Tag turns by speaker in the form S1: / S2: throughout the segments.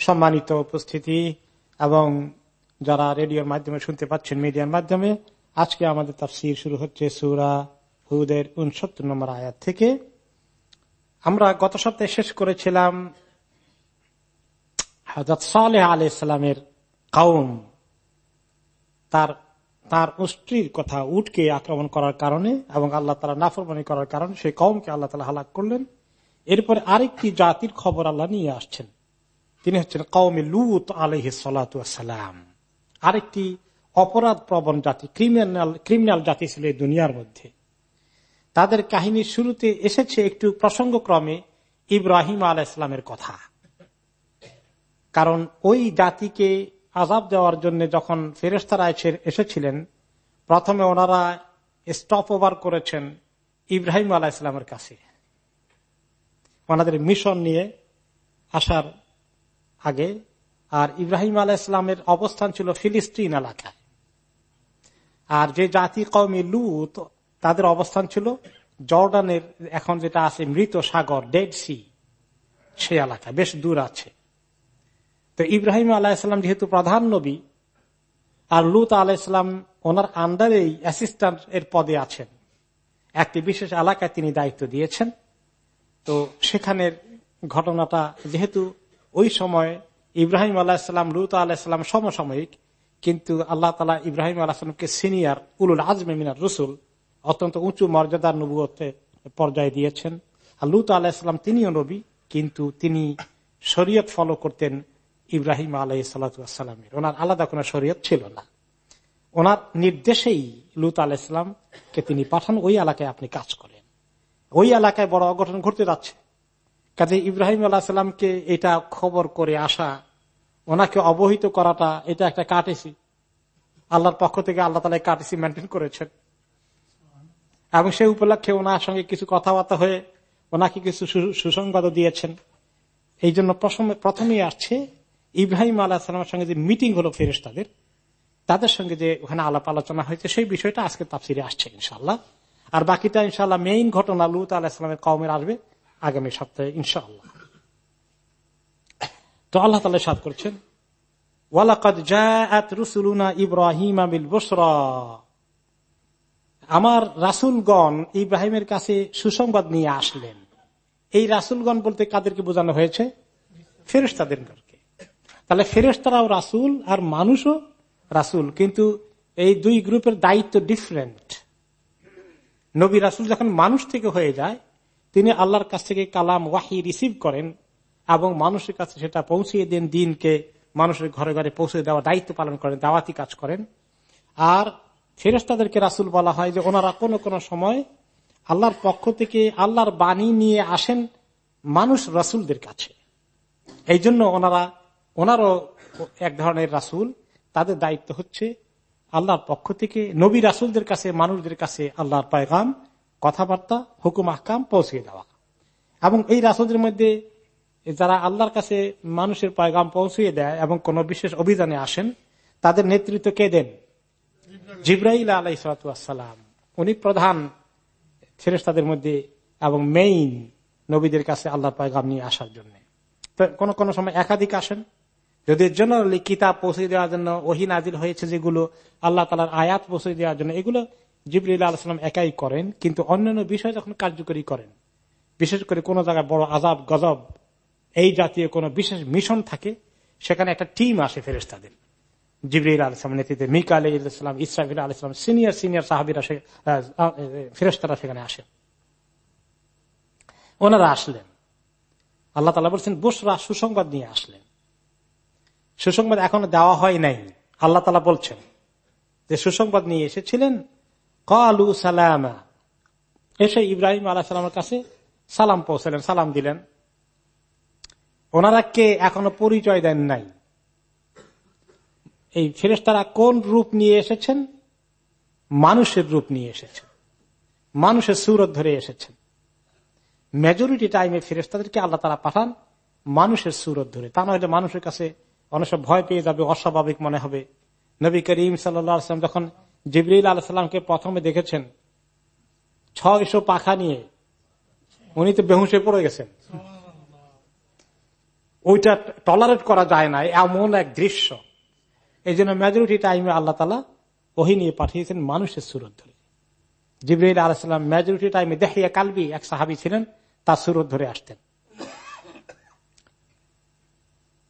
S1: সম্মানিত উপস্থিতি এবং যারা রেডিওর মাধ্যমে শুনতে পাচ্ছেন, মিডিয়ার মাধ্যমে, আজকে আমাদের তাফসির শুরু হচ্ছে সুরা হুদের উনসত্তর নম্বর আয়াত থেকে। আমরা গত সপ্তাহে শেষ করেছিলাম হজরত সালে আলাইসালামের কাউম তার তার উষ্ট্রির কথা উঠকে আক্রমণ করার কারণে এবং আল্লাহ তালা নাফরমানি করার কারণে সেই কৌমকে আল্লাহ তালা হালাক করলেন। এরপরে আরেকটি জাতির খবর আল্লাহ নিয়ে আসছেন। তিনি হচ্ছেন কৌমে লুত আলহ সালাম। আরেকটি অপরাধ প্রবণ জাতি, ক্রিমিনাল ক্রিমিনাল জাতি ছিল এই দুনিয়ার মধ্যে। তাদের কাহিনীর শুরুতে এসেছে একটু প্রসঙ্গক্রমে ইব্রাহিম আলাহ ইসলামের কথা। কারণ ওই জাতিকে আজাব দেওয়ার জন্য যখন ফেরেস্তারা এসেছিলেন, প্রথমে ওনারা স্টপ ওভার করেছেন ইব্রাহিম আলাহ ইসলামের কাছে। ওনাদের মিশন নিয়ে আসার আগে, আর ইব্রাহিম আলাহ ইসলামের অবস্থান ছিল ফিলিস্তিন এলাকায়। আর যে জাতি কৌমি লুত, তাদের অবস্থান ছিল জর্ডানের, এখন যেটা আছে মৃত সাগর, ডেড সি, সে এলাকায়, বেশ দূর আছে। তো ইব্রাহিম আলাহিসাম যেহেতু প্রধান নবী, আর লুত আলাহিসাম ওনার আন্ডারেই অ্যাসিস্ট্যান্ট এর পদে আছেন। একটি বিশেষ এলাকায় তিনি দায়িত্ব দিয়েছেন। তো সেখানের ঘটনাটা যেহেতু ওই সময় ইব্রাহিম আলাহিসাম লুত আলাহিসাম সমসাময়িক, কিন্তু আল্লাহ তালা ইব্রাহিম আলাহিসামকে সিনিয়র উলুল আজমে মিনার রসুল অত্যন্ত উঁচু মর্যাদার নবুয়তে পর্যায়ে দিয়েছেন। আর লুত আলাহিসাম তিনিও নবী, কিন্তু তিনি শরীয়ত ফলো করতেন ইব্রাহিম আলাই সালাতামের ওনার আলাদা কোন শরীয়ত ছিল না। ওনার নির্দেশেই লুত আলাইসলামকে তিনি পাঠান, ওই এলাকায় আপনি কাজ করেন। ওই এলাকায় বড় অঘটন ঘটতে যাচ্ছে। কাজে ইব্রাহিম আল্লাহ সাল্লামকে এটা খবর করে আসা, ওনাকে অবহিত করাটা, এটা একটা কাটেছি। আল্লাহর পক্ষ থেকে আল্লাহ তালা কাটেছি মেনটেন করেছেন। এবং সেই উপলক্ষে ওনার সঙ্গে কিছু কথাবার্তা হয়ে ওনাকে কিছু সুসংবাদও দিয়েছেন। এই জন্য প্রথমেই আসছে ইব্রাহিম আল্লাহ সালামের সঙ্গে যে মিটিং হলো ফেরেস তাদের তাদের সঙ্গে যে ওখানে আলাপ আলোচনা হয়েছে, সেই বিষয়টা আজকে তাফসিরে আসছে ইনশাল্লাহ আর বাকিটা ইনশাল্লাহ মেইন ঘটনা লুত আলাহিসামের কমের আসবে আগামী সপ্তাহে ইনশাআল্লাহ। তো আল্লাহ তালা সাদ করছেন ইব্রাহিম আমার রাসুলগণ ইব্রাহিমের কাছে সুসংবাদ নিয়ে আসলেন। এই রাসুলগণ বলতে কাদেরকে বোঝানো হয়েছে? ফেরেস্তাদেরকে তাহলে ফেরেস্তারাও রাসুল আর মানুষও রাসুল। কিন্তু এই দুই গ্রুপের দায়িত্ব ডিফারেন্ট নবী রাসুল যখন মানুষ থেকে হয়ে যায়, তিনি আল্লাহর কাছ থেকে কালাম, ওয়াহি রিসিভ করেন এবং মানুষের কাছে সেটা পৌঁছিয়ে দেন, দিনকে মানুষের ঘরে ঘরে পৌঁছে দেওয়া, দায়িত্ব পালন করেন, দাওয়াতি কাজ করেন। আর ফেরেস্তাদেরকে রাসুল বলা হয় যে ওনারা কোনো কোনো সময় আল্লাহর পক্ষ থেকে আল্লাহর বাণী নিয়ে আসেন মানুষ রাসুলদের কাছে। এই জন্য ওনারা ওনারও এক ধরনের রাসুল, তাদের দায়িত্ব হচ্ছে আল্লাহর পক্ষ থেকে নবী রাসুলদের কাছে, মানুষদের কাছে আল্লাহর পায়গাম, কথাবার্তা, হুকুম, আহকাম পৌঁছে দেওয়া। এবং এই রাসুলদের মধ্যে যারা আল্লাহর কাছে মানুষের পায়গাম পৌঁছিয়ে দেয় এবং কোন বিশেষ অভিযানে আসেন, তাদের নেতৃত্ব কে দেন? জিব্রাইল আলাইসালাম উনি প্রধান ফেরেস্তাদের মধ্যে এবং মেইন নবীদের কাছে আল্লাহর পায়গাম নিয়ে আসার জন্য। কোন কোন সময় একাধিক আসেন। যদি জেনারেলি কিতাব পৌঁছে দেওয়ার জন্য ওহি নাজিল হয়েছে যেগুলো, আল্লাহ তালার আয়াত পৌঁছে দেওয়ার জন্য, এগুলো জিবরিল আলাহাম একাই করেন, কিন্তু অন্যান্য বিষয় যখন কার্যকরী করেন, বিশেষ করে কোন জায়গায় বড় আজাব গজব, এই জাতীয় কোন বিশেষ মিশন থাকে, সেখানে একটা টিম আসে ফেরেস্তাদের জিবরিল আলসালাম নেতৃত্বে মিকা আলী ইসলাম ইসরাফিল আলাইসলাম সিনিয়র সিনিয়র সাহাবিরা ফেরেস্তারা সেখানে আসেন ওনারা আসলেন। আল্লাহ তালা বলছেন বসরা সুসংবাদ নিয়ে আসলেন। সুসংবাদ এখনও দেওয়া হয় নাই। আল্লাহ তালা বলছেন যে সুসংবাদ নিয়ে এসেছিলেন, কালু সালামা। এসে ইব্রাহিম আলাহ সালামের কাছে সালাম পৌঁছালেন, সালাম দিলেন। ওনারা কে এখনও পরিচয় দেন নাই। এই ফেরেস্তারা কোন রূপ নিয়ে এসেছেন? মানুষের রূপ নিয়ে এসেছেন। মানুষের সুরত ধরে এসেছেন। মেজরিটি টাইমে ফেরেস্তাদেরকে আল্লাহ তারা পাঠান মানুষের সুরত ধরে। তা নয় মানুষের কাছে অনেক ভয় পেয়ে যাবে, অস্বাভাবিক মনে হবে। নবী করিম সাল্লাম যখন জিবরিল আলাহামকে প্রথমে দেখেছেন ছয়শো পাখা নিয়ে, উনি তো বেহুসে পড়ে গেছেন। ওইটা টলারেট করা যায় না, এমন এক দৃশ্য। এই জন্য মেজরিটি টাইমে আল্লাহ তালা ওহি নিয়ে পাঠিয়েছেন মানুষের সুরত ধরে। জিবরিল আলাহাম মেজরিটি টাইমে দেখিয়া কালবি এক সাহাবি ছিলেন, তার সুরত ধরে আসতেন।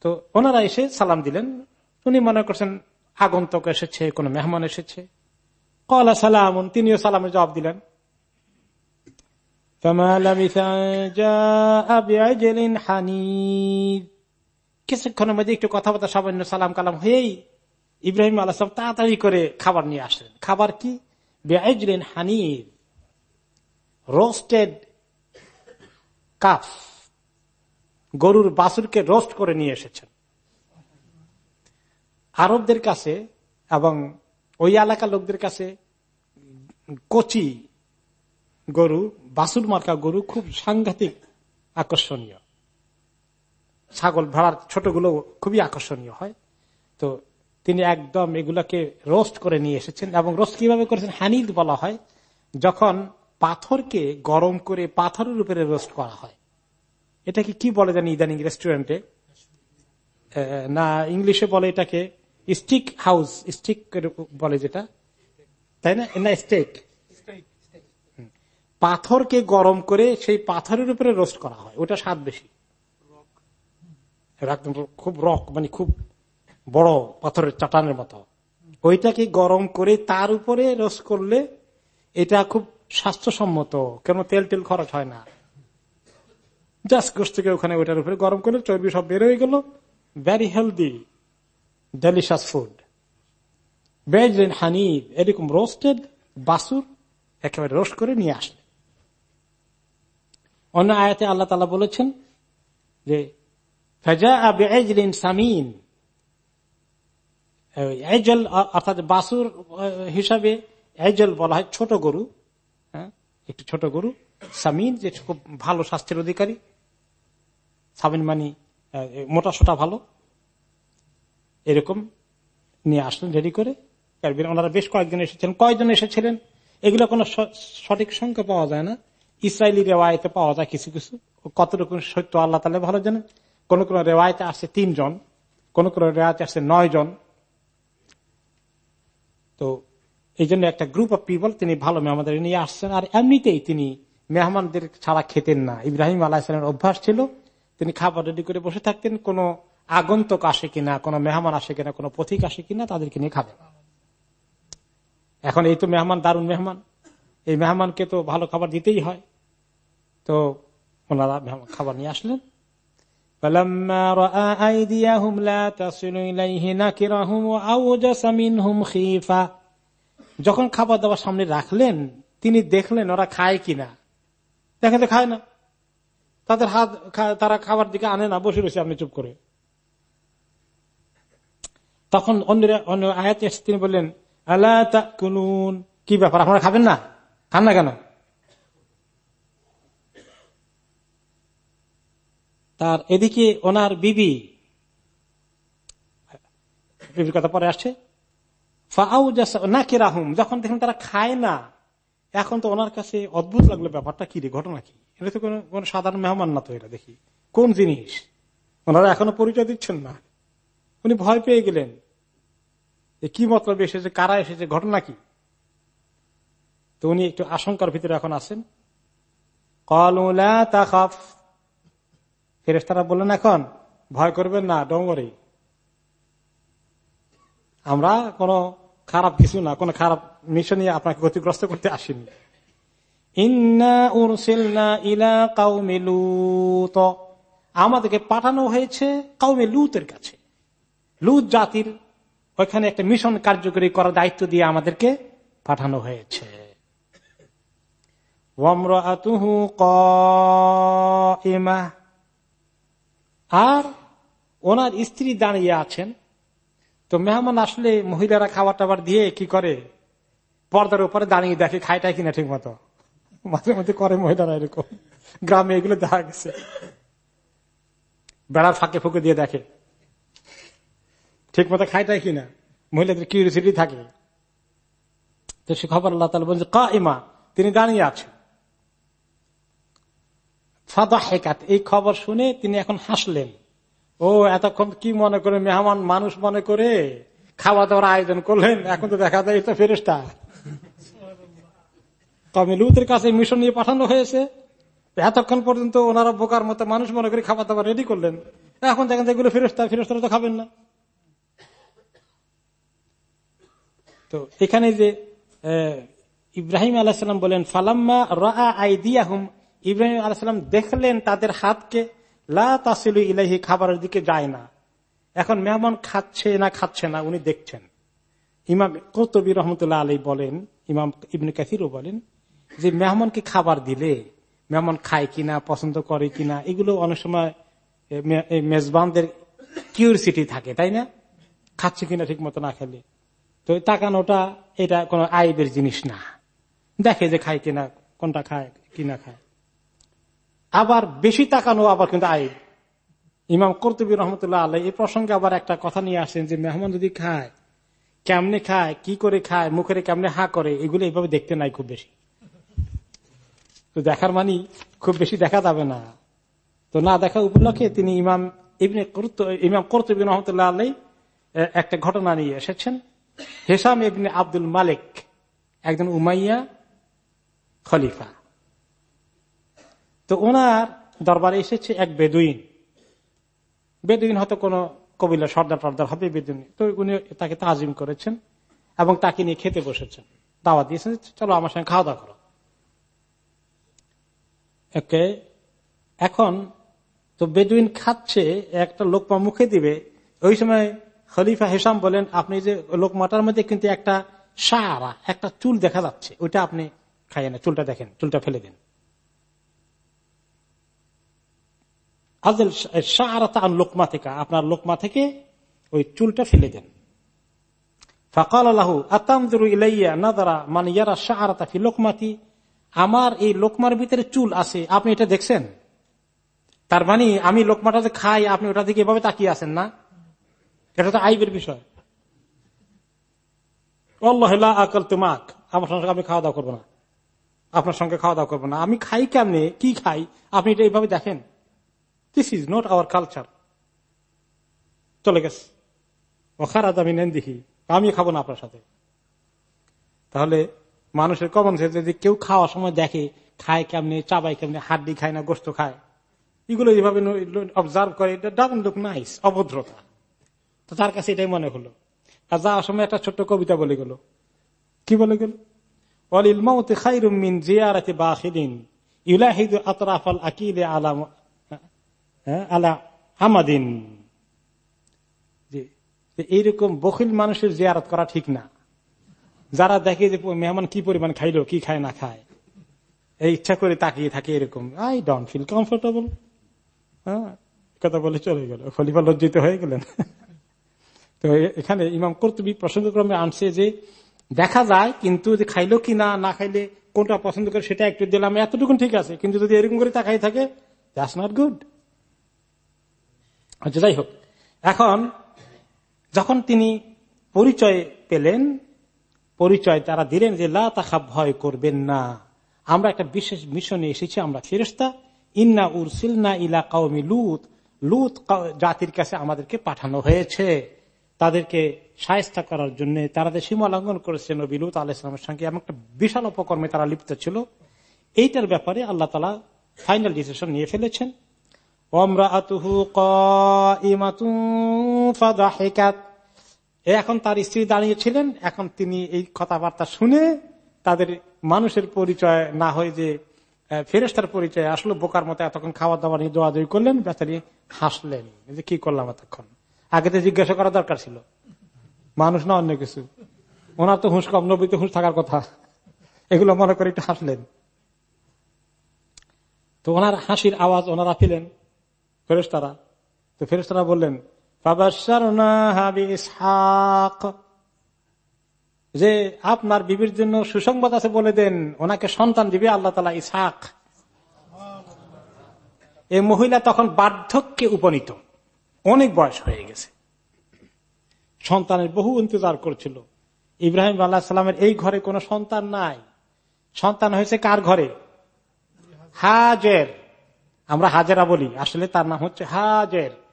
S1: তো ওনারা এসে সালাম দিলেন। উনি মনে করছেন, আগন্তক এসেছে, কোন মেহমান এসেছে। কলা সালাম তিনিও সালামের জবাব দিলেন। কিছুক্ষণের মধ্যে একটু কথাবার্তা, সামান্য সালাম কালাম হয়েই ইব্রাহিম আল্লাহ তাড়াতাড়ি করে খাবার নিয়ে আসলেন। খাবার কি? বেআইজলেন হানির রোস্টেড কাফ। গরুর বাসুরকে রোস্ট করে নিয়ে এসেছেন। আরবদের কাছে এবং ওই এলাকার লোকদের কাছে কচি গরু বাসুর মার্কা গরু খুব সাংঘাতিক আকর্ষণীয়। ছাগল ভাড়ার ছোটগুলো খুবই আকর্ষণীয় হয়। তো তিনি একদম এগুলাকে রোস্ট করে নিয়ে এসেছেন এবং রোস্ট কীভাবে করেছেন হানিদ বলা হয়, যখন পাথরকে গরম করে পাথরের উপরে রোস্ট করা হয়। এটাকে কি বলে জানি ইদানিং রেস্টুরেন্টে না, ইংলিশে বলে এটাকে স্টিক হাউস স্টিক বলে যেটা। তাই না? না স্টেক পাথরকে গরম করে সেই পাথরের উপরে রোস্ট করা হয়। ওটা স্বাদ বেশি। খুব রক মানে খুব বড় পাথরের চাটানের মতো। ওইটাকে গরম করে তার উপরে রোস্ট করলে এটা খুব স্বাস্থ্যসম্মত। কেন তেল তেল খরচ হয় না। জাস্ট গোষ্ঠীকে ওখানে ওইটার উপরে গরম করলে চর্বি সব বের হয়ে গেল। Very healthy delicious food veg honey এরকম রোস্টেড বাসুর একেবারে রোস্ট করে নিয়ে আসলে অন্য আয়াতে আল্লাহ তালা বলেছেন যে ফেজা আবেজলিন সামিন। এজল, অর্থাৎ বাসুর হিসাবে এজল বলা হয় ছোট গরু হ্যাঁ একটু ছোট গরু। সামিন, যে খুব ভালো স্বাস্থ্যের অধিকারী সামিন মানি মোটা সোটা ভালো। এরকম নিয়ে আসলেন, রেডি করে। ওনারা বেশ কয়েকজন এসেছিলেন। কয়েকজন এসেছিলেন? এগুলো কোনো সঠিক সংখ্যা পাওয়া যায় না। ইসরায়েলি রেওয়ায়তে পাওয়া যায় কিছু কিছু। কতটুকু সত্য আল্লাহ তালে ভালো জানেন? কোন কোন রেওয়ায়তে আসছে তিনজন, কোন কোন রেওয়ায়তে আসছে নয় জন তো এই জন্য একটা গ্রুপ অফ পিপল তিনি ভালো মেহমানদের নিয়ে আসছেন। আর এমনিতেই তিনি মেহমানদের ছাড়া খেতেন না। ইব্রাহিম আল্লাহ অভ্যাস ছিল তিনি খাবার রেডি করে বসে থাকতেন, কোন আগন্তক আসে কিনা, কোন মেহমান আসে কিনা, কোন পথিক আসে কিনা, তাদেরকে নিয়ে খাবেন। এখন এই তো মেহমান, দারুণ মেহমান। এই মেহমানকে তো ভালো খাবার দিতেই হয়। তো ওনারা খাবার নিয়ে আসলেন। যখন খাবার দাবার সামনে রাখলেন, তিনি দেখলেন ওরা খায় কিনা। দেখেন তো খায় না। তাদের হাত তারা খাবার দিকে আনে না, বসে রয়েছে, আপনি চুপ করে। তখন অন্যরা, অন্য আয়াত তিনি বললেন আল্লাহ কি ব্যাপার, আপনারা খাবেন না? খান না কেন? তার এদিকে ওনার বিবি, বিবির কথা পরে আসছে যখন দেখেন তারা খায় না, এখন তো ওনার কাছে অদ্ভুত লাগল ব্যাপারটা কি রে, ঘটনা কি? এটা তো কোন সাধারণ মেহমান না তো এটা, দেখি। কোন জিনিস? ওনারা এখনও পরিচয় দিচ্ছেন না। উনি ভয় পেয়ে গেলেন। কি মতলব এসেছে? কারা এসেছে? ঘটনা কি? তো উনি একটু আশঙ্কার ভিতরে এখন আছেন। কলাফ ফেরেস্তারা বললেন, এখন ভয় করবেন না ডঙ্গরে আমরা কোন খারাপ কিছু না, কোন খারাপ মিশনে আপনাকে ক্ষতিগ্রস্ত করতে আসেনি। আমাদেরকে পাঠানো হয়েছে কাউমে লুতের কাছে। লুত জাতির ওইখানে একটা মিশন কার্যকরী করার দায়িত্ব দিয়ে আমাদেরকে পাঠানো হয়েছে। আর ওনার স্ত্রী দাঁড়িয়ে আছেন। তো মেহমান আসলে মহিলারা খাবার টাবার দিয়ে কি করে? পর্দার উপরে দাঁড়িয়ে দেখে খাইটাই কিনা ঠিক মতো মাঝে মধ্যে করে মহিলারা এরকম। গ্রামে এগুলো দেখা গেছে। বেড়ার ফাঁকে ফুঁকে দিয়ে দেখে। ঠিক মতো খাইটাই কিনা? মহিলাদের কিউরিসিটি থাকে। তো সে খবর আল্লাহ তালা বলছে কা ইমা তিনি দাঁড়িয়ে আছেন। ফাদা হেকাত এই খবর শুনে তিনি এখন হাসলেন। ও, এতক্ষণ কি মনে করে, মেহমান মানুষ মনে করে খাওয়া দাওয়ার আয়োজন করলেন? এখন তো দেখা যায় এটা ফেরেস্তা তবে লুতের কাছে মিশন নিয়ে পাঠানো হয়েছে। এতক্ষণ পর্যন্ত ওনারা বোকার মতো মানুষ মনে করে খাবার দাবার রেডি করলেন। এখন দেখেন যেগুলো ফেরস্তা ফেরস্তারা তো খাবেন না। তো এখানে যে ইব্রাহিম আলাহাম বলেন, ফালাম্মা রা আইদিয়াহুম, ইব্রাহিম আলাহাম দেখলেন তাদের হাতকে, লা ইলাহি খাবারের দিকে যায় না। এখন মেহমান খাচ্ছে না খাচ্ছে না, উনি দেখছেন। ইমাম কৌতবী রহমতুল্লাহ আলী বলেন, ইমাম ইবনে কাসিরও বলেন যে মেহমানকে খাবার দিলে, মেহমান খায় কিনা, পছন্দ করে কিনা, এগুলো অনেক সময় মেজবানদের কিউরিসিটি থাকে, তাই না? খাচ্ছে কিনা ঠিক মতো না খেলে। তো তাকানোটা, এটা কোনো আইবের জিনিস না। দেখে যে খায় কিনা, কোনটা খায় কিনা খায়। আবার বেশি তাকানো আবার কিন্তু আইব। ইমাম কর্তুবী রহমতুল্লাহ আল্লাহ এই প্রসঙ্গে আবার একটা কথা নিয়ে আসেন যে মেহমান যদি খায়, কেমনে খায়, কি করে খায়, মুখের কেমনে হা করে, এগুলো এইভাবে দেখতে নাই খুব বেশি। দেখার মানি খুব বেশি দেখা যাবে না। তো না দেখা উপলক্ষে তিনি ইমাম ইবনে ইমাম কর্তুবী রহমতুল্লাহ আল্লাহ একটা ঘটনা নিয়ে এসেছেন। হেসাম ইবনে আব্দুল মালিক একজন উমাইয়া খলিফা। তো ওনার দরবারে এসেছে এক বেদুইন। বেদুইন হয়তো কোন কবিলা সর্দার টর্দার হবে বেদুইন। তো উনি তাকে তাজিম করেছেন এবং তাকে নিয়ে খেতে বসেছেন। দাওয়া দিয়েছেন চলো আমার সঙ্গে খাওয়া দাওয়া করো। এখন তো বেদুইন খাচ্ছে, একটা লোকমা মুখে দিবে। ওই সময় খলিফা হেসাম বলেন, আপনি যে লোকমাটার মধ্যে কিন্তু একটা সারা, একটা চুল দেখা যাচ্ছে, ওইটা আপনি খাইয়ে না, চুলটা দেখেন, চুলটা ফেলে দেন। আজল সারাতা লোকমা থেকে আপনার লোকমা থেকে ওই চুলটা ফেলে দেন। ফকাল আল্লাহ আতামদুরু ইলাইয়া নাদারা মানে ইয়ারা সাহারাতা ফি লোকমাতি আমার এই লোকমার ভিতরে চুল আছে, আপনি এটা দেখছেন? তার মানে আমি লোকমাটা যে খাই, আপনি ওটা দিকে এভাবে তাকিয়ে আছেন না? এটা তো আইবের বিষয়। আল্লাহ আকল তুমাক, আমার সঙ্গে আমি খাওয়া দাওয়া করব না। আপনার সঙ্গে খাওয়া দাওয়া করব না। আমি খাই কেমনে? কি খাই? আপনি এটা এইভাবে দেখেন? This is not our culture চলে গেছে। ও খারাপ আমি নেন দেখি আমি খাব না আপনার সাথে। তাহলে মানুষের কমন সেন্স যদি কেউ খাওয়ার সময় দেখে, খায় কেমনে চাবাই কেমনে, হাড্ডি খায় না, গোস্ত খায়, এগুলো যেভাবে অবজার্ভ করে, এটা ডাজন লুক নাইস অভদ্রতা। তো তার কাছে এটাই মনে হলো। আর যাওয়ার সময় একটা ছোট্ট কবিতা বলে গেল। কি বলে গেল? আলা আমাদিন এইরকম বখিল মানুষের জিয়ারত করা ঠিক না। যারা দেখে যে মেহমান কি পরিমাণ খাইলো, কি খায়, না খায়। এই ইচ্ছা করে তাকিয়ে থাকে এরকম। আই ডোন্ট ফিল কমফোর্টেবল কথা বলে চলে গেল। খলিফা লজ্জিত হয়ে গেলেন। তো এখানে ইমাম কর্তবী প্রসঙ্গক্রমে আনছে যে, দেখা যায় কিন্তু যে খাইলো কি না না খাইলে কোনটা পছন্দ করে সেটা একটু দিলাম এতটুকু ঠিক আছে। কিন্তু যদি এরকম করে তাকাই থাকে দ্যাটস নট গুড আচ্ছা যাই হোক। এখন, যখন তিনি পরিচয় পেলেন পরিচয় তারা দিলেন যে, লা তাখা ভয় করবেন না। আমরা একটা বিশেষ মিশনে এসেছি, আমরা ফেরস্তা ইন্না উরসিলনা ইলা কাউমি লুত। লুত জাতির কাছে আমাদেরকে পাঠানো হয়েছে। তাদেরকে সায়স্তা করার জন্য তারা যে সীমা লঙ্ঘন করেছে নবী লুত আলাইসলামের সঙ্গে, এমন একটা বিশাল উপকর্মে তারা লিপ্ত ছিল। এইটার ব্যাপারে আল্লাহ তালা ফাইনাল ডিসিশন নিয়ে ফেলেছেন। এখন তার স্ত্রী দাঁড়িয়েছিলেন এখন তিনি এই কথাবার্তা শুনে তাদের মানুষের পরিচয় না হয়ে যে ফেরেস্তার পরিচয় আসলো, বোকার মতো এতক্ষণ খাওয়া দাওয়া নিয়ে দোয়াদই করলেন, বেচারি হাসলেন। যে কি করলাম এতক্ষণ? আগে তো জিজ্ঞাসা করা দরকার ছিল। মানুষ না অন্য কিছু। ওনার তো হুঁশ কম নবীতে হুঁশ থাকার কথা। এগুলো মনে করে একটু হাসলেন। তো ওনার হাসির আওয়াজ ওনারা পেলেন ফেরেস্তারা তো ফেরেস্তারা বললেন যে আপনার বিবির জন্য সুসংবাদ আছে বলে দেন, ওনাকে সন্তান দিবে আল্লাহ তালা ইসহাক। এই মহিলা তখন বার্ধক্যে উপনীত, অনেক বয়স হয়ে গেছে। সন্তানের বহু ইন্তজার করছিল। ইব্রাহিম আল্লাহ সাল্লামের এই ঘরে কোনো সন্তান নাই। সন্তান হয়েছে কার ঘরে? হাজের। আমরা হাজেরা বলি, আসলে তার নাম হচ্ছে হাজের।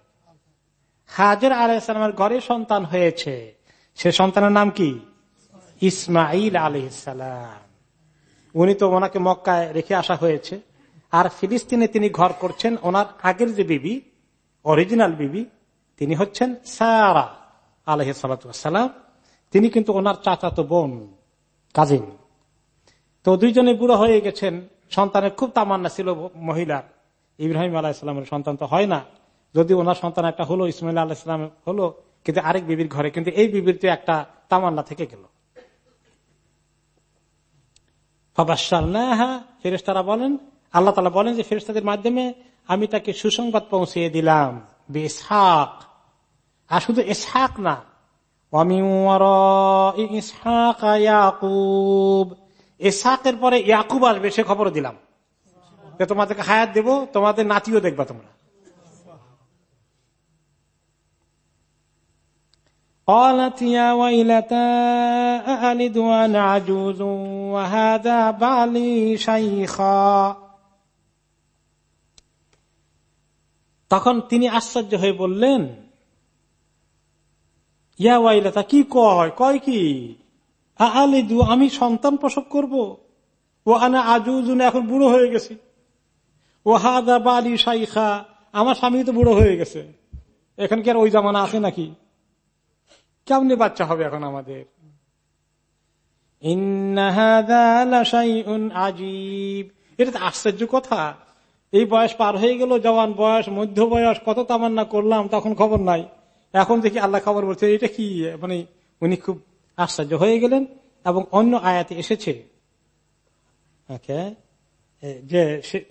S1: হাজের আলাইসালামের ঘরে সন্তান হয়েছে। সে সন্তানের নাম কি? ইসমাইল আলহিসাম উনি তো ওনাকে মক্কায় রেখে আসা হয়েছে। আর ফিলিস্তিনে তিনি ঘর করছেন ওনার আগের যে বিবি, অরিজিনাল বিবি, তিনি হচ্ছেন সারা আলহ সালাম। তিনি কিন্তু ওনার চাচাতো বোন, কাজিন। তো দুইজনে বুড়ো হয়ে গেছেন। সন্তানের খুব তামান্না ছিল মহিলার। ইব্রাহিম আলাহিসামের সন্তান তো হয় না। যদি ওনার সন্তান একটা হলো, ইসমাইল আলাহিসাম হলো, কিন্তু আরেক বিবির ঘরে, কিন্তু এই বিবির তো একটা তামান্না থেকে গেল। ফেরেস্তারা বলেন, আল্লাহ তালা বলেন যে ফেরেস্তাদের মাধ্যমে আমি তাকে সুসংবাদ পৌঁছিয়ে দিলাম ইসহাক আর শুধু ইসহাক না ইসহাকের পরে ইয়াকুব আসবে, সে খবর দিলাম। তোমাদেরকে হায়াত দেব, তোমাদের নাতিও দেখবা তোমরা। قالت يا ويلتى أألد وأنا عجوز وهذا بعلي شيخا তখন তিনি আশ্চর্য হয়ে বললেন ইয়া ওয়াইলাতা কি কয় কয় কি আলিদু আমি সন্তান প্রসব করব ও আনা আজুজুন এখন বুড়ো হয়ে গেছি ও হাদা বালি শাইখা আমার স্বামী তো বুড়ো হয়ে গেছে এখন কি আর ওই জামানা আছে নাকি কেমনি বাচ্চা হবে এখন আমাদের? আজীব এটা তো আশ্চর্য কথা। এই বয়স পার হয়ে গেল, জওয়ান বয়স, মধ্য বয়স, কত তামান্না করলাম, তখন খবর নাই। এখন দেখি আল্লাহ খবর বলছে, এটা কি? মানে উনি খুব আশ্চর্য হয়ে গেলেন এবং অন্য আয়াতে এসেছে। যে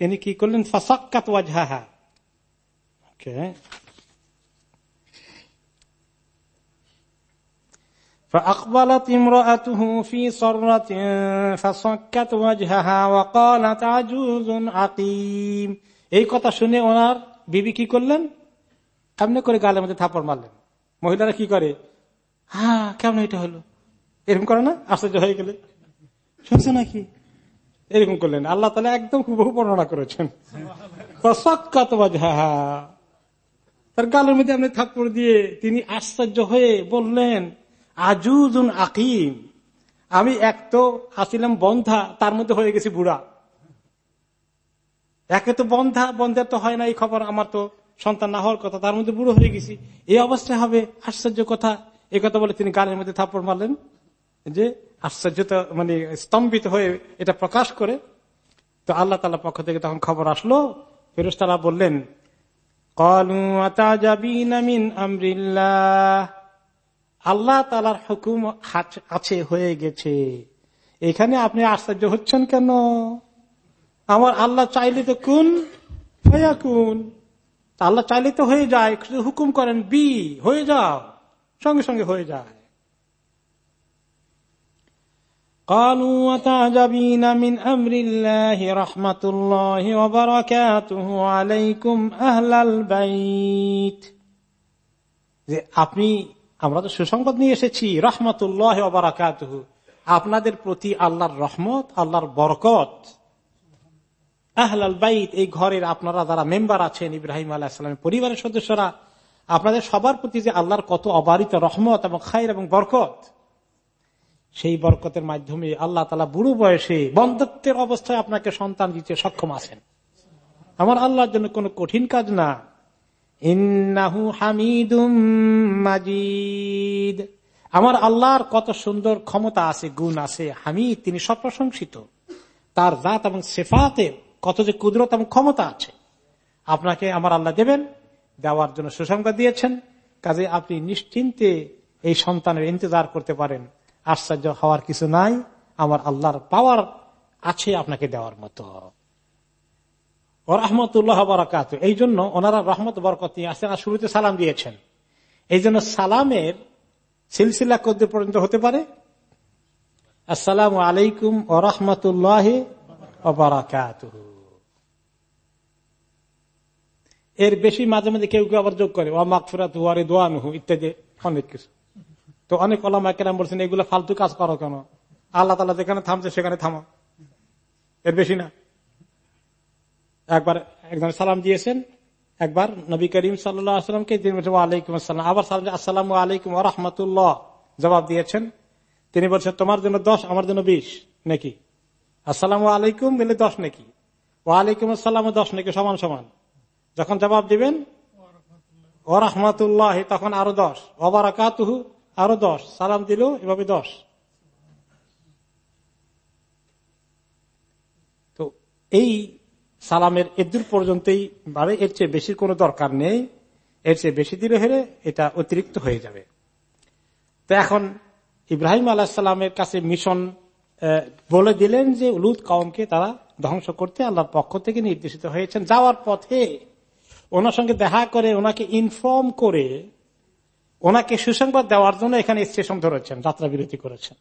S1: ইনি কি করলেন? ফাসাক্কাত ওয়াজহা فأقبلت امرأته في صرة فصكت وجهها وقالت عجوز عقيم এই কথা শুনে ওনার বিবি কি করলেন কেমনে করে গালের মধ্যে থাপড় মারলেন মহিলারা কি করে হ্যাঁ কেমন এটা হলো এরকম করে না আশ্চর্য হয়ে গেলে শুনছে নাকি এরকম করলেন আল্লাহ তালা একদম হুবহু বর্ণনা করেছেন তার গালের মধ্যে আপনি থাপ্পড় দিয়ে তিনি আশ্চর্য হয়ে বললেন আজুজুন আকিম। আমি এক তো আসিলাম বন্ধা, তার মধ্যে হয়ে গেছি বুড়া। একে তো বন্ধা বন্ধার তো হয় না, এই খবর আমার তো সন্তান না হওয়ার কথা, তার মধ্যে বুড়ো হয়ে গেছি। এই অবস্থায় হবে আশ্চর্য কথা। এই কথা বলে তিনি গানের মধ্যে থাপ্পড় মারলেন যে আশ্চর্যতা মানে স্তম্ভিত হয়ে এটা প্রকাশ করে। তো আল্লাহ তালা পক্ষ থেকে তখন খবর আসলো। ফেরোজ তারা বললেন, কলু আমরিল্লাহ। আল্লাহ তালার হুকুম আছে, হয়ে গেছে। এখানে আপনি আশ্চর্য হচ্ছেন কেন? আমার আল্লাহ চাইলে তো কোন? হইয়া কোন? আল্লাহ চাইলে তো হয়ে যায় হুকুম করেন, বি, হয়ে যাও, সঙ্গে সঙ্গে হয়ে যায়। আপনি আমরা তো সুসংবাদ নিয়ে এসেছি, রহমতুল্লাহ বারাকাত আপনাদের প্রতি আল্লাহর রহমত, আল্লাহর বরকত। আহলাল বাইত, এই ঘরের আপনারা যারা মেম্বার আছেন, ইব্রাহিম আলাহিসামের পরিবারের সদস্যরা, আপনাদের সবার প্রতি যে আল্লাহর কত অবারিত রহমত এবং খায়ের এবং বরকত, সেই বরকতের মাধ্যমে আল্লাহ তালা বুড়ো বয়সে বন্ধত্বের অবস্থায় আপনাকে সন্তান দিতে সক্ষম আছেন। আমার আল্লাহর জন্য কোনো কঠিন কাজ না। ইন্নাহু মাজিদ। আমার আল্লাহর কত সুন্দর ক্ষমতা আছে, গুণ আছে, হামিদ, তিনি সপ্রশংসিত তার জাত এবং সেফাতের কত যে কুদরত এবং ক্ষমতা আছে। আপনাকে আমার আল্লাহ দেবেন, দেওয়ার জন্য সুসংবাদ দিয়েছেন। কাজে আপনি নিশ্চিন্তে এই সন্তানের ইন্তজার করতে পারেন। আশ্চর্য হওয়ার কিছু নাই, আমার আল্লাহর পাওয়ার আছে আপনাকে দেওয়ার মতো। রহমতুল্লাহ বরাকাত। এই জন্য ওনারা রহমত বরকত নিয়ে আসেন আর শুরুতে সালাম দিয়েছেন। এই জন্য সালামের সিলসিলা কদ্দে পর্যন্ত হতে পারে। আসসালাম আলাইকুম ও রহমতুল্লাহ এর বেশি মাঝে মাঝে কেউ কেউ আবার যোগ করে ও মাকফুরাত হুয়ারে দোয়ানুহু ইত্যাদি অনেক কিছু। তো অনেক ওলামা কেরাম বলছেন, এগুলো ফালতু কাজ করো কেন? আল্লাহ তালা যেখানে থামছে সেখানে থামো। এর বেশি না। একবার একজন সালাম দিয়েছেন, একবার নবী করিম সাল্লামকে ওয়ালাইকুম আসসালাম। আবার সালাম আসসালাম আলাইকুম রহমতুল্লাহ। জবাব দিয়েছেন। তিনি বলছেন, তোমার জন্য দশ, আমার জন্য বিশ নাকি? আসসালাম আলাইকুম বলে দশ নাকি? ওয়ালাইকুম আসসালাম দশ নাকি সমান সমান? যখন জবাব দিবেন ও রহমতুল্লাহ, তখন আরও দশ। অবারাকাতুহু আরও দশ। সালাম দিল, এভাবে দশ। তো এই সালামের এদুর পর্যন্তই বাড়ে। এর চেয়ে বেশি কোনো দরকার নেই। এর চেয়ে বেশি দিলে হলে এটা অতিরিক্ত হয়ে যাবে। তো এখন ইব্রাহিম আলাহ সাল্লামের কাছে মিশন বলে দিলেন যে উলুদ কমকে তারা ধ্বংস করতে আল্লাহর পক্ষ থেকে নির্দেশিত হয়েছেন। যাওয়ার পথে ওনার সঙ্গে দেখা করে ওনাকে ইনফর্ম করে ওনাকে সুসংবাদ দেওয়ার জন্য এখানে স্টেশন ধরেছেন, যাত্রা বিরতি করেছেন,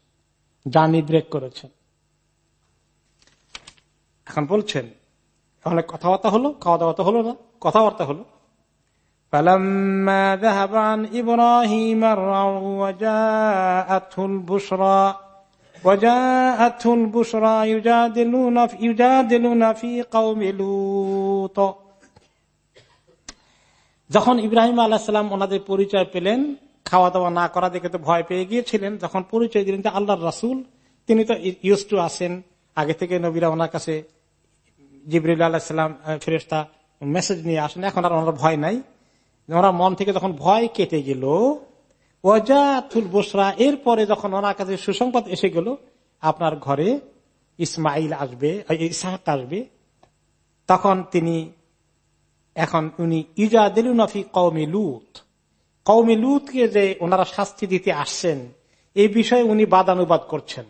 S1: জার্নি ব্রেক করেছেন। এখন বলছেন অনেক কথাবার্তা হলো খাওয়া দাওয়া তো হলো না কথাবার্তা হলো فلما ذهب عن إبراهيم الروع وجاءته البشرى وجاءته البشرى يجادلون في, يجادلون في قوم لوط যখন ইব্রাহিম আলাহাম ওনাদের পরিচয় পেলেন খাওয়া দাওয়া না করা দেখে তো ভয় পেয়ে গিয়েছিলেন যখন পরিচয় দিলেন যে আল্লাহর রাসুল তিনি তো ইউজ টু আসেন আগে থেকে নবীরা ওনার কাছে জিবরুল আলাহিসাম ফেরেস্তা মেসেজ নিয়ে আসেন। এখন আর ওনার ভয় নাই। ওনার মন থেকে যখন ভয় কেটে গেল, ওয়াজাতুল বসরা এরপরে যখন ওনার কাছে সুসংবাদ এসে গেল, আপনার ঘরে ইসমাইল আসবে ইসাহাক আসবে, তখন তিনি এখন উনি, ইজা দিলুনফি কৌমি লুত কৌমি লুতকে যে ওনারা শাস্তি দিতে আসছেন, এই বিষয়ে উনি বাদানুবাদ করছেন।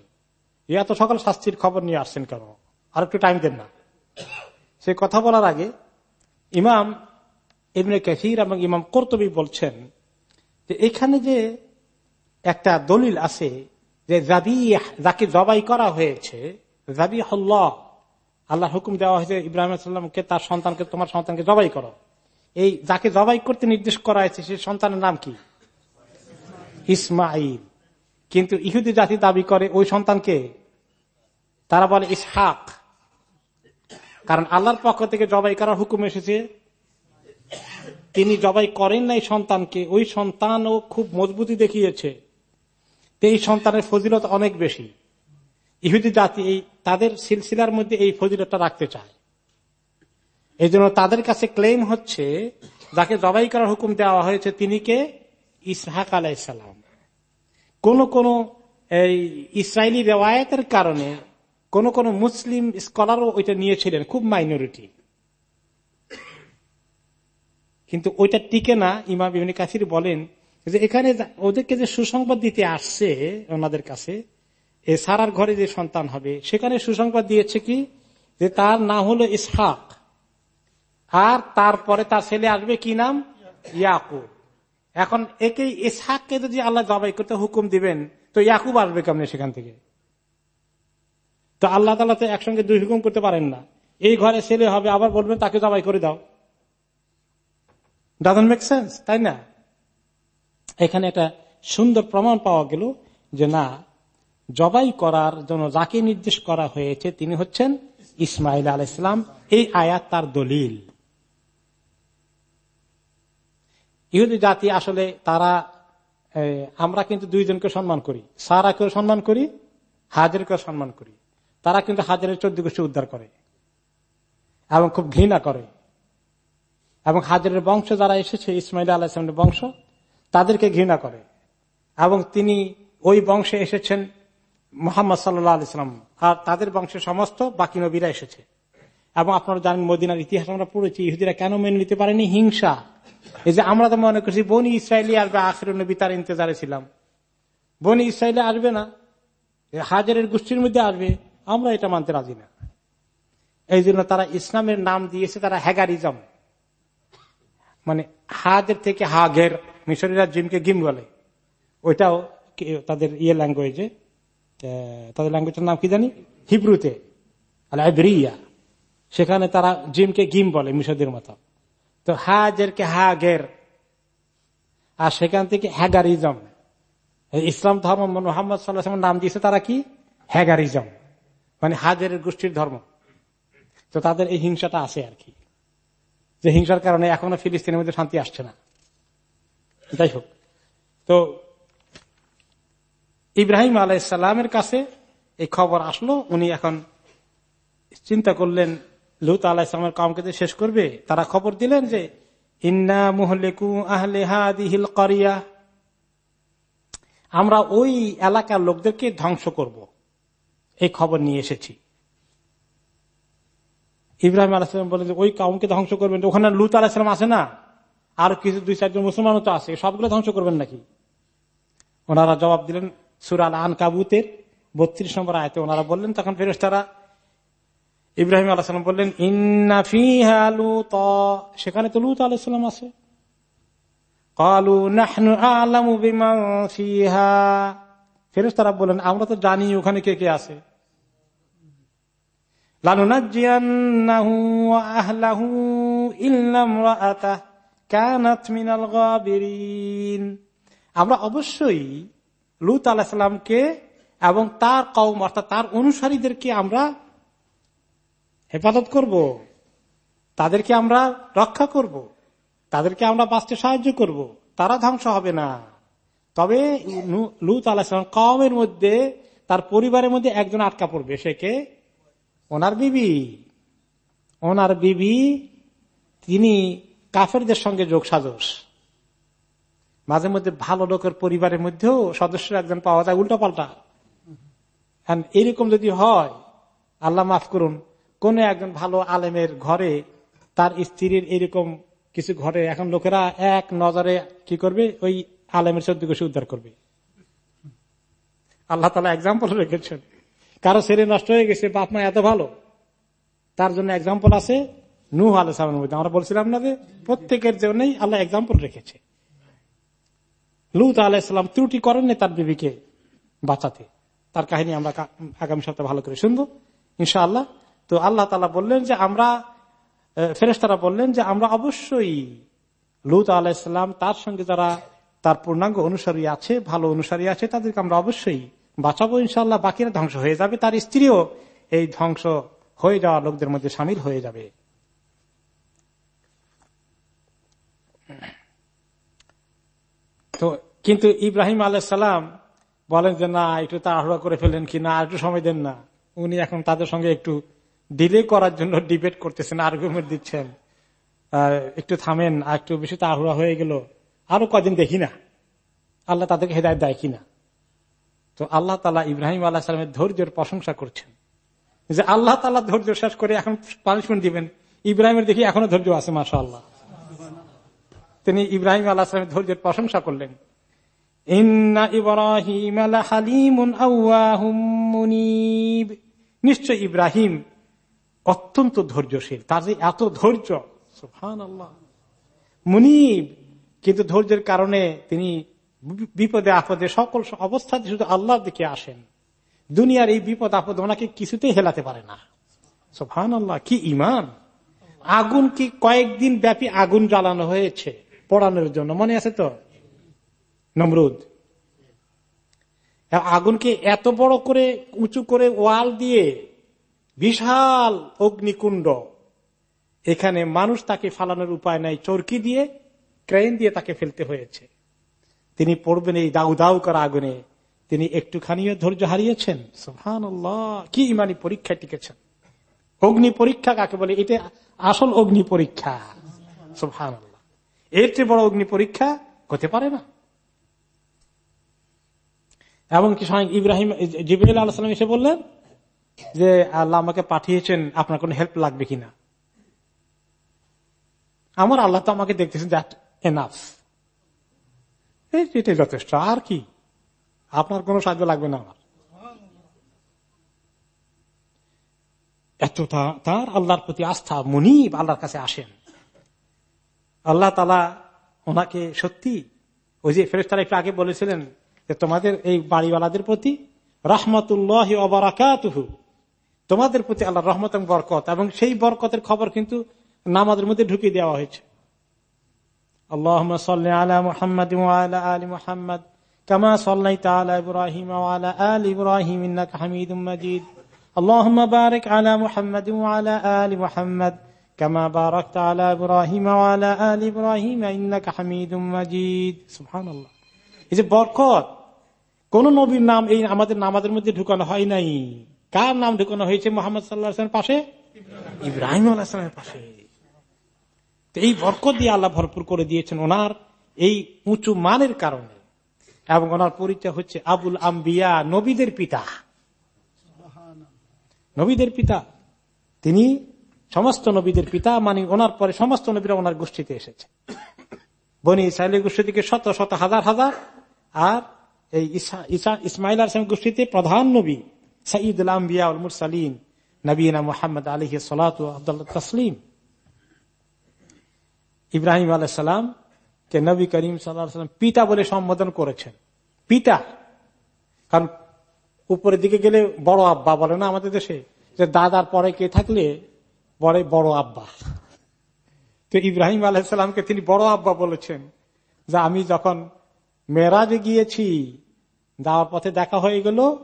S1: এত সকাল শাস্তির খবর নিয়ে আসছেন কেন? আর একটু টাইম দেন না। সে কথা বলার আগে ইমাম ইবনে কাসির এবং ইমাম কর্তবী বলছেন যে এখানে যে একটা দলিল আছে যে জাবি যাকে জবাই করা হয়েছে জাবি হল্লাহ আল্লাহ হুকুম দেওয়া হয়েছে ইব্রাহিম সাল্লামকে তার সন্তানকে, তোমার সন্তানকে জবাই করো। এই যাকে জবাই করতে নির্দেশ করা হয়েছে সেই সন্তানের নাম কি? ইসমাইল কিন্তু ইহুদি জাতি দাবি করে ওই সন্তানকে, তারা বলে ইসহাক। কারণ আল্লাহর পক্ষ থেকে জবাই করার হুকুম এসেছে, তিনি জবাই করেন নাই সন্তানকে, ওই সন্তানও খুব মজবুতি দেখিয়েছে। এই সন্তানের ফজিলত অনেক বেশি। ইহুদি জাতি এই, তাদের সিলসিলার মধ্যে এই ফজিলতটা রাখতে চায়। এই জন্য তাদের কাছে ক্লেম হচ্ছে, যাকে জবাই করার হুকুম দেওয়া হয়েছে, তিনি কে? ইসহাক আলাইসালাম কোন কোন এই ইসরায়েলি রেওয়ায়তের কারণে কোন কোন মুসলিম স্কলারও ওইটা নিয়েছিলেন, খুব মাইনরিটি কিন্তু ওইটা টিকে না, ইমাম ইবিন কাসির বলেন যে এখানে ওদেরকে যে সুসংবাদ দিতে আসছে ওনাদের কাছে, এ সারার ঘরে যে সন্তান হবে, সেখানে সুসংবাদ দিয়েছে কি? যে তার নাম হলো ইসহাক। আর তারপরে তার ছেলে আসবে কি নাম? ইয়াকুব। এখন একে ইসহাককে যদি আল্লাহ জবাই করতে হুকুম দিবেন, তো ইয়াকুব আসবে কেমন সেখান থেকে? তো আল্লাহ তালা তো একসঙ্গে দুই হুকুম করতে পারেন না। এই ঘরে ছেলে হবে, আবার বলবেন, তাকে জবাই করে দাও। ডাজন মেক সেন্স তাই না? এখানে একটা সুন্দর প্রমাণ পাওয়া গেল যে না, জবাই করার জন্য যাকে নির্দেশ করা হয়েছে তিনি হচ্ছেন ইসমাইল আল ইসলাম এই আয়াত তার দলিল। ইহুদি জাতি আসলে তারা আমরা কিন্তু দুইজনকে সম্মান করি। সারাকেও সম্মান করি, হাজারকেও সম্মান করি। তারা কিন্তু হাজারের চোদ্দ গোষ্ঠী উদ্ধার করে এবং খুব ঘৃণা করে। এবং হাজারের বংশ যারা এসেছে, ইসমাইল আল্লাহ ইসলামের বংশ, তাদেরকে ঘৃণা করে। এবং তিনি ওই বংশে এসেছেন মোহাম্মদ সাল্লাহ ইসলাম আর তাদের বংশের সমস্ত বাকি নবীরা এসেছে। এবং আপনারা জানেন মদিনার ইতিহাস, আমরা পড়েছি, ইহুদিরা কেন মেনে নিতে পারেনি? হিংসা। এই যে আমরা তো মনে করছি, বনি ইসরায়েলি আসবে আখের নবী তার ইন্তজারে ছিলাম। বনি ইসরায়েলি আসবে না। হাজারের গোষ্ঠীর মধ্যে আসবে। আমরা এটা মানতে রাজি না। এই জন্য তারা ইসলামের নাম দিয়েছে, তারা হ্যাগারিজম। মানে হাদের থেকে হাগের মিশরীরা জিমকে গিম বলে। ওইটাও তাদের ইয়ে ল্যাঙ্গুয়েজে তাদের ল্যাঙ্গুয়েজের নাম কি জানি? হিব্রুতে আলাইব্রিয়া সেখানে তারা জিমকে গিম বলে মিশরদের মতো। তো হাজেরকে হাগের আর সেখান থেকে হ্যাগারিজম। ইসলাম ধর্ম মোহাম্মদ সাল্লাহ নাম দিয়েছে তারা কি? হ্যাগারিজম। মানে হাজের গোষ্ঠীর ধর্ম। তো তাদের এই হিংসাটা আছে আর কি। যে হিংসার কারণে এখনও ফিলিস্তিনের মধ্যে শান্তি আসছে না। যাই হোক। তো ইব্রাহিম আলাইসাল্লামের কাছে এই খবর আসলো। উনি এখন চিন্তা করলেন, লুত আলাহিসামের কামকে শেষ করবে, তারা খবর দিলেন যে, ইন্না মুহলেকু আহলে হাদিহিল করিয়া। আমরা ওই এলাকার লোকদেরকে ধ্বংস করব। এই খবর নিয়ে এসেছি। ইব্রাহিম আলাহিসাম বলে যে, ওই কাউকে ধ্বংস করবেন ওখানে লুত আলাহিসাম আছে না? আর কিছু, দুই, চারজন মুসলমানও তো আছে। সবগুলো ধ্বংস করবেন নাকি? ওনারা জবাব দিলেন সুরাল আন কাবুতের বত্রিশ নম্বর আয়তে ওনারা বললেন, তখন ফেরেস তারা ইব্রাহিম আলাহাম বললেন ইন্নাফিহা লুত। সেখানে তো লুত আলাইসালাম আছে। কালু নাহনু আলামু বিমা ফিহা। ফেরেস তারা বললেন, আমরা তো জানি ওখানে কে কে আছে। আমরা অবশ্যই লুত আলাহিসামকে এবং তার কৌম অর্থাৎ তার অনুসারীদেরকে আমরা হেফাজত করব। তাদেরকে আমরা রক্ষা করব। তাদেরকে আমরা বাঁচতে সাহায্য করব। তারা ধ্বংস হবে না। তবে লুত আলাহিসাম কমের মধ্যে, তার পরিবারের মধ্যে একজন আটকা পড়বে। সে কে? ওনার বিবি। ওনার বিবি, তিনি কাফেরদের সঙ্গে যোগ সাজস। মাঝে মধ্যে ভালো লোকের পরিবারের মধ্যেও সদস্য একজন পাওয়া যায় উল্টা পাল্টা এরকম যদি হয়, আল্লাহ মাফ করুন, কোন একজন ভালো আলেমের ঘরে তার স্ত্রীর এরকম কিছু ঘরে এখন লোকেরা এক নজরে কি করবে? ওই আলেমের চোদ্দ গোষ্ঠী উদ্ধার করবে। আল্লাহ তালা এক্সাম্পল রেখেছেন। কারও ছেলে নষ্ট হয়ে গেছে, বাপ মা এত ভালো, তার জন্য এক্সাম্পল আছে নূহ আলাইসালামের মধ্যে। আমরা বলছিলাম না যে প্রত্যেকের জন্যই আল্লাহ এক্সাম্পল রেখেছে। লুত আলাইসালাম ত্রুটি করেননি তার বিবিকে বাঁচাতে। তার কাহিনী আমরা আগামী সপ্তাহে ভালো করে শুনব, ইনশাআল্লাহ। তো আল্লাহ তালা বললেন যে আমরা ফেরেস্তারা বললেন যে আমরা অবশ্যই লুত আলাইসালাম তার সঙ্গে যারা তার পূর্ণাঙ্গ অনুসারী আছে, ভালো অনুসারী আছে, তাদেরকে আমরা অবশ্যই বাঁচাবো ইনশাল্লাহ বাকিরা ধ্বংস হয়ে যাবে, তার স্ত্রীও এই ধ্বংস হয়ে যাওয়া লোকদের মধ্যে সামিল হয়ে যাবে। তো কিন্তু ইব্রাহিম আলাইসালাম বলেন যে, না, একটু তাড়াহুড়া করে ফেলেন কি? না, একটু সময় দেন না। উনি এখন তাদের সঙ্গে একটু ডিলে করার জন্য ডিবেট করতেছেন আর্গুমেন্ট দিচ্ছেন। একটু থামেন, আর একটু বেশি তাড়াহুড়া হয়ে গেল। আরও কদিন দেখি না। আল্লাহ তাদেরকে হেদায়ত দেয় কিনা। তো আল্লাহ তালা ইব্রাহিম আল্লাহ সালামের ধৈর্যের প্রশংসা করছেন। যে আল্লাহ তালা ধৈর্য শেষ করে এখন পানিশমেন্ট দিবেন। ইব্রাহিমের দেখি এখনও ধৈর্য আছে মাসা আল্লাহ তিনি ইব্রাহিম আল্লাহ সালামের ধৈর্যের প্রশংসা করলেন। নিশ্চয় ইব্রাহিম অত্যন্ত ধৈর্যশীল। তার যে এত ধৈর্য আল্লাহ মুনিব কিন্তু ধৈর্যের কারণে তিনি বিপদে, আপদে সকল অবস্থাতে শুধু আল্লাহর দিকে আসেন। দুনিয়ার এই বিপদ, আপদ ওনাকে কিছুতেই হেলাতে পারে না। সোফান আল্লাহ কি ইমান আগুন কি কয়েকদিন ব্যাপী আগুন জ্বালানো হয়েছে পড়ানোর জন্য, মনে আছে তো? নমরুদ আগুনকে এত বড় করে, উঁচু করে ওয়াল দিয়ে বিশাল অগ্নিকুণ্ড, এখানে মানুষ তাকে ফালানোর উপায় নাই, চরকি দিয়ে ক্রেন দিয়ে তাকে ফেলতে হয়েছে। তিনি পড়বেন এই দাউ দাউ করা আগুনে। তিনি একটুখানিও ধৈর্য হারিয়েছেন। সুহান কি ইমানি পরীক্ষায় টিকেছেন। অগ্নি পরীক্ষা কাকে বলে? এটা আসল অগ্নি পরীক্ষা। সুহান এর চেয়ে বড় অগ্নি পরীক্ষা হতে পারে না। এমনকি স্বয়ং ইব্রাহিম জিবিল আলাহাম এসে বললেন যে, আল্লাহ আমাকে পাঠিয়েছেন, আপনার কোন হেল্প লাগবে কিনা? আমার আল্লাহ তো আমাকে দেখতেছেন এনাফ এটাই যথেষ্ট। আর কি? আপনার কোনো সাহায্য লাগবে না আমার। এত তার আল্লাহর প্রতি আস্থা, মনিব আল্লাহর কাছে আসেন। আল্লাহ তালা ওনাকে সত্যি ওই যে ফেরেস্তারা একটু আগে বলেছিলেন যে তোমাদের এই বাড়িওয়ালাদের প্রতি রহমতুল্লাহ অবরাকাতুহু তোমাদের প্রতি আল্লাহ রহমত এবং বরকত এবং সেই বরকতের খবর কিন্তু নামাজের মধ্যে ঢুকিয়ে দেওয়া হয়েছে। اللهم صل على محمد وعلى آل محمد كما صليت على إبراهيم وعلى آل إبراهيم إنك حميد مجيد اللهم بارك على محمد وعلى آل محمد كما باركت على إبراهيم وعلى آل إبراهيم إنك حميد مجيد سبحان الله এই যে বরকত কোন নবীর নাম এই আমাদের নামাজের মধ্যে ঢুকানো হয় নাই কার নাম ঢুকানো হয়েছে মোহাম্মদ সাল্লাহ পাশে ইব্রাহিম আলাহামের পাশে তো এই বরকত দিয়ে আল্লাহ ভরপুর করে দিয়েছেন ওনার এই উঁচু মানের কারণে। এবং ওনার পরিচয় হচ্ছে আবুল আম্বিয়া, নবীদের পিতা। নবীদের পিতা। তিনি সমস্ত নবীদের পিতা মানে ওনার পরে সমস্ত নবীরা ওনার গোষ্ঠীতে এসেছে। বনি ইসরায়েলের গোষ্ঠী থেকে শত শত, হাজার হাজার। আর এই ইসা- ইসা- ইসমাইল আসলাম গোষ্ঠীতে প্রধান নবী সঈদ আম্বিয়া উল মুরসালিন, নবীনা মোহাম্মদ আলহ সালাত আব্দুল্লাহ তসলিম। ইব্রাহিম আলাইসালাম কে নবী করিম সাল্লাম পিতা বলে সম্বোধন করেছেন। পিতা। কারণ উপরের দিকে গেলে বড় আব্বা বলে না আমাদের দেশে? যে দাদার পরে কে থাকলে বলে বড় আব্বা। তো ইব্রাহিম আলাইসালামকে তিনি বড় আব্বা বলেছেন। যে আমি যখন মেরাজে গিয়েছি, যাওয়ার পথে দেখা হয়ে গেল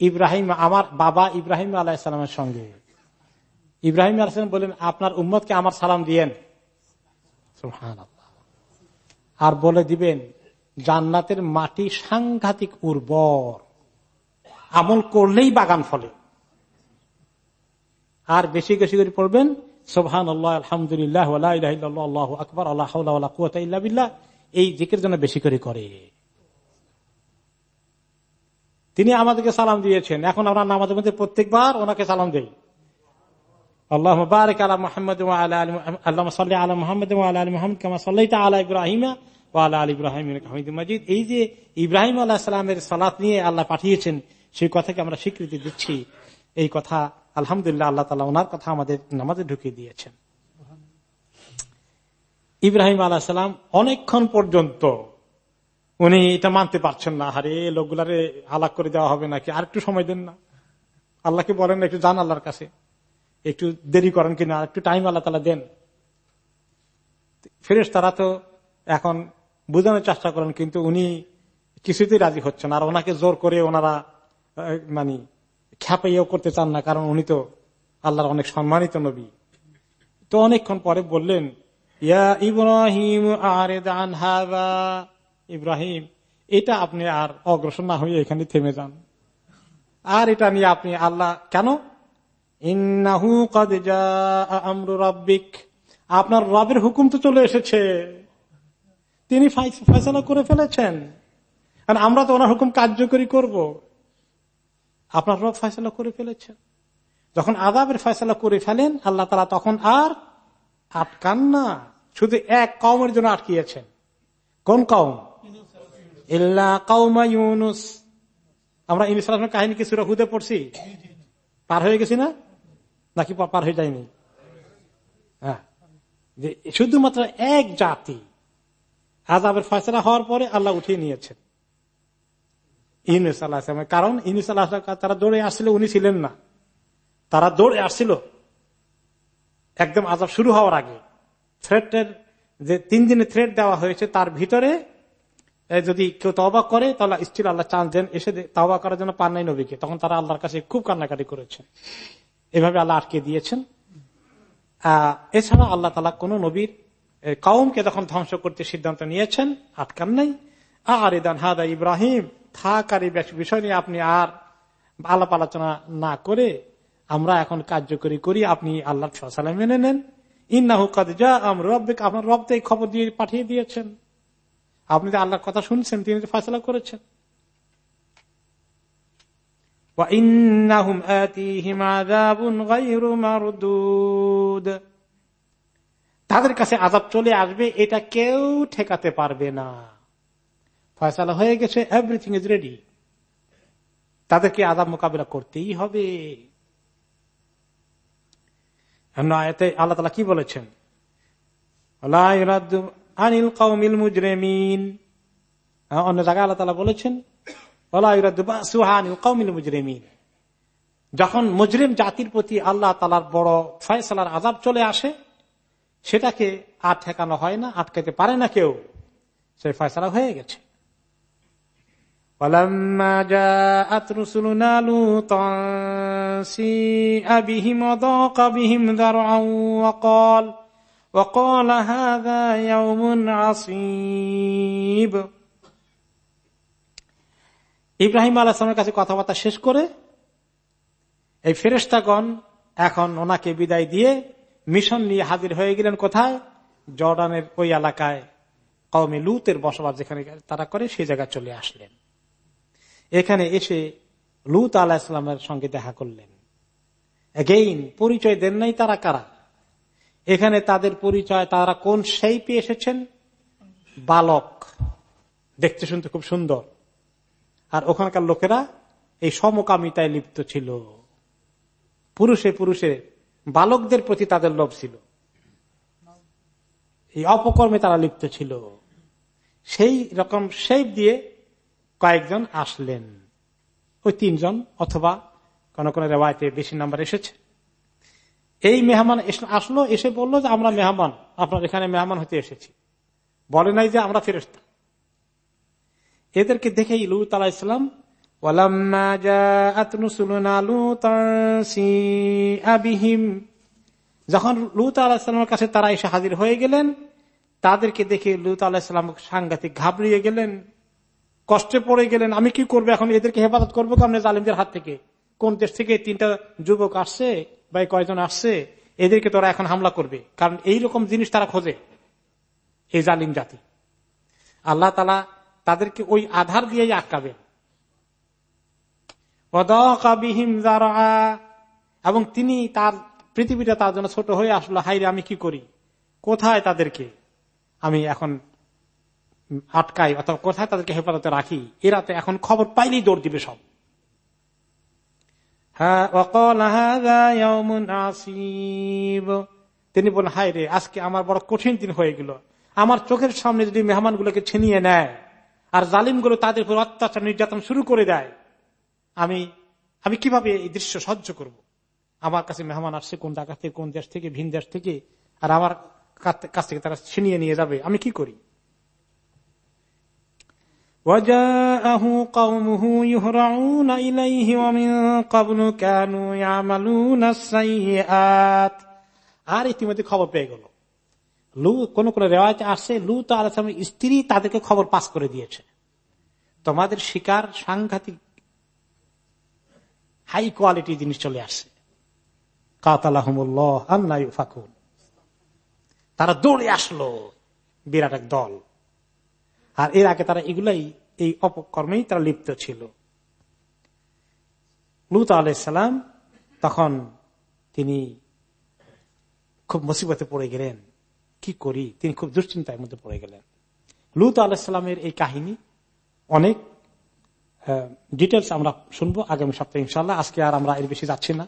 S1: ইব্রাহিম, আমার বাবা ইব্রাহিম আলাইসালামের সঙ্গে। ইব্রাহিম আলাইসালাম বললেন, আপনার উম্মতকে আমার সালাম দিয়েন। আর বলে দিবেন, জান্নাতের মাটি সাংঘাতিক উর্বর। আমল করলেই বাগান ফলে। আর বেশি বেশি করে পড়বেন সোহান আল্লাহ আলহামদুলিল্লাহ আকবর, আল্লাহ এই জিকের জন্য বেশি করে করে। তিনি আমাদেরকে সালাম দিয়েছেন। এখন আমরা নামাজের মধ্যে প্রত্যেকবার ওনাকে সালাম দেই। আল্লাহ মোহাম্মদ আল্লাহ আলা ইব্রাহিমা ও ইব্রাহিম হামিদ এই যে ইব্রাহিম আল্লাহ সালাত নিয়ে আল্লাহ পাঠিয়েছেন, সেই কথাকে আমরা স্বীকৃতি দিচ্ছি। এই কথা আলহামদুলিল্লাহ আল্লাহ তালা ওনার কথা আমাদের নামাজে ঢুকিয়ে দিয়েছেন। ইব্রাহিম আলাহ সালাম অনেকক্ষণ পর্যন্ত উনি এটা মানতে পারছেন না হারে লোকগুলারে আলাক করে দেওয়া হবে নাকি? আর একটু সময় দেন না। আল্লাহকে বলেন একটু যান আল্লাহর কাছে। একটু দেরি করেন কিনা, একটু টাইম আল্লাহ তালা দেন। ফেরেস তারা তো এখন বোঝানোর চেষ্টা করেন, কিন্তু উনি কিছুতেই রাজি হচ্ছেন আর ওনাকে জোর করে ওনারা মানে খ্যাপাইয়াও করতে চান না, কারণ উনি তো আল্লাহর অনেক সম্মানিত নবী। তো অনেকক্ষণ পরে বললেন, ইয়া ইব্রাহিম আরে দান হাদা, ইব্রাহিম, এটা আপনি আর অগ্রসর না হয়ে এখানে থেমে যান। আর এটা নিয়ে আপনি আল্লাহ কেন আপনার রবের হুকুম তো চলে এসেছে। তিনি ফয়সালা করে ফেলেছেন। আর আমরা তো ওনার হুকুম কার্যকরী করব। আপনার রব ফয়সালা করে ফেলেছেন। যখন আদাবের ফয়সালা করে ফেলেন, আল্লাহ তালা তখন আর আটকান না। শুধু এক কওমের জন্য আটকিয়েছেন। কোন ইল্লা কওমা ইউনুস। আমরা ইউনুস কাহিনী কি সুরা হুদে পড়ছি? পার হয়ে গেছি না? নাকি পার হয়ে যায়নি? হ্যাঁ। যে শুধুমাত্র এক জাতি আজাবের ফয়সলা হওয়ার পরে আল্লাহ উঠিয়ে নিয়েছেন। আল্লাহ কারণ আল্লাহ তারা দৌড়ে আসছিল, উনি ছিলেন না। তারা দৌড়ে আসছিল। একদম আজাব শুরু হওয়ার আগে। থ্রেটের যে তিন দিনে থ্রেট দেওয়া হয়েছে, তার ভিতরে যদি কেউ তবা করে, তাহলে স্টিল আল্লাহ চান্স দেন এসে তবা করার জন্য পান নাই নবীকে। তখন তারা আল্লাহর কাছে খুব কান্নাকাটি করেছেন এভাবে আল্লাহ আটকে দিয়েছেন। এছাড়া আল্লাহ তালা কোন নবীর এ, কওমকে যখন ধ্বংস করতে সিদ্ধান্ত নিয়েছেন আটকান নাই। আর ইদান হাদা ইব্রাহিম থাক আর এই বিষয় নিয়ে আপনি আর আলাপ আলোচনা না করে আমরা এখন কার্যকরী করি আপনি আল্লাহ মেনে নেন। ইন্নাহু কাদ যা আমরা রব্বিক আপনার রব খবর দিয়ে পাঠিয়ে দিয়েছেন। আপনি তো আল্লাহর কথা শুনছেন তিনি ফয়সলা করেছেন। তাদের কাছে আজাব চলে আসবে, এটা কেউ ঠেকাতে পারবে না। ফয়সালা হয়ে গেছে এভরিথিং ইজ রেডি তাদেরকে আজাব মোকাবিলা করতেই হবে। আয়াতে আল্লাহ তালা কি বলেছেন? অন্য জায়গায় আল্লাহ বলেছেন যখন মুজরিম জাতির প্রতি আল্লাহ তালার বড় ফয়সালার আজাব চলে আসে সেটাকে আর ঠেকানো হয় না আটকাতে পারে না কেউ সেই ফয়সালা হয়ে গেছে ولما جاءت رسلنا لوطا سيء بهم وضاق بهم ذرعا وقال وقال هذا يوم عصيب ইব্রাহিম আলাহামের কাছে কথাবার্তা শেষ করে এই ফেরেস্তাগণ এখন ওনাকে বিদায় দিয়ে মিশন নিয়ে হাজির হয়ে গেলেন কোথায়? জর্ডানের ওই এলাকায়। কওমে লুতের বসবাস যেখানে তারা করে, সেই জায়গায় চলে আসলেন। এখানে এসে লুত আলাহ ইসলামের সঙ্গে দেখা করলেন। এগেইন পরিচয় দেন নাই তারা কারা? এখানে তাদের পরিচয়, তারা কোন সেই পেয়ে এসেছেন? বালক। দেখতে শুনতে খুব সুন্দর। আর ওখানকার লোকেরা এই সমকামিতায় লিপ্ত ছিল। পুরুষে পুরুষে, বালকদের প্রতি তাদের লোভ ছিল। এই অপকর্মে তারা লিপ্ত ছিল। সেই রকম সেই দিয়ে কয়েকজন আসলেন। ওই তিনজন অথবা কোন কোন রেওয়ায়তে বেশি নাম্বার এসেছে। এই মেহমান আসলো, এসে বলল যে, আমরা মেহমান, আপনার এখানে মেহমান হতে এসেছি। বলে নাই যে, আমরা ফেরস্তা এদেরকে দেখে লুত আলাহ ইসলাম যখন লুত আলাহিসামের কাছে তারা এসে হাজির হয়ে গেলেন, তাদেরকে দেখে লুত আলাহিসাম সাংঘাতিক ঘাবড়িয়ে গেলেন, কষ্টে পড়ে গেলেন, আমি কি করব এখন? এদেরকে হেফাজত করব কেমন জালিমদের হাত থেকে? কোন দেশ থেকে তিনটা যুবক আসছে বা কয়জন আসছে, এদেরকে তোরা এখন হামলা করবে। কারণ এই রকম জিনিস তারা খোঁজে, এই জালিম জাতি। আল্লাহ তালা তাদেরকে ওই আধার দিয়েই আটকাবেন এবং তিনি তার, পৃথিবীটা তার জন্য ছোট হয়ে আসলো হাইরে আমি কি করি? কোথায় তাদেরকে আমি এখন আটকাই? অথবা কোথায় তাদেরকে হেফাজতে রাখি? এরা তো এখন খবর পাইলেই দৌড় দিবে সব। তিনি বলেন হাই রে আজকে আমার বড় কঠিন দিন হয়ে গেল। আমার চোখের সামনে যদি মেহমান গুলোকে ছিনিয়ে নেয় আর জালিম গুলো তাদের উপর অত্যাচার নির্যাতন শুরু করে দেয় আমি আমি কিভাবে এই দৃশ্য সহ্য করব। আমার কাছে মেহমান আসছে কোন জায়গা থেকে কোন দেশ থেকে ভিন দেশ থেকে আর আমার কাছ থেকে তারা ছিনিয়ে নিয়ে যাবে আমি কি করি وجاءه قومه يهرعون إليه ومن قبل كانوا يعملون السيئات আর ইতিমধ্যে খবর পেয়ে গেল লু কোন কোন রেওয়াজ আসছে লু তো আলামের স্ত্রী তাদেরকে খবর পাস করে দিয়েছে। তোমাদের শিকার সাংঘাতিক হাই কোয়ালিটি জিনিস চলে আসছে। তারা দৌড়ে আসলো বিরাট এক দল। আর এর আগে তারা এগুলাই, এই অপকর্মেই তারা লিপ্ত ছিল। লুত আলাইসালাম তখন তিনি খুব মুসিবতে পড়ে গেলেন। কি করি? তিনি খুব দুশ্চিন্তার মধ্যে পড়ে গেলেন। লুত আলাহিসাল্লামের এই কাহিনী অনেক ডিটেলস আমরা শুনব আগামী সপ্তাহে ইনশাল্লাহ আজকে আর আমরা এর বেশি যাচ্ছি না।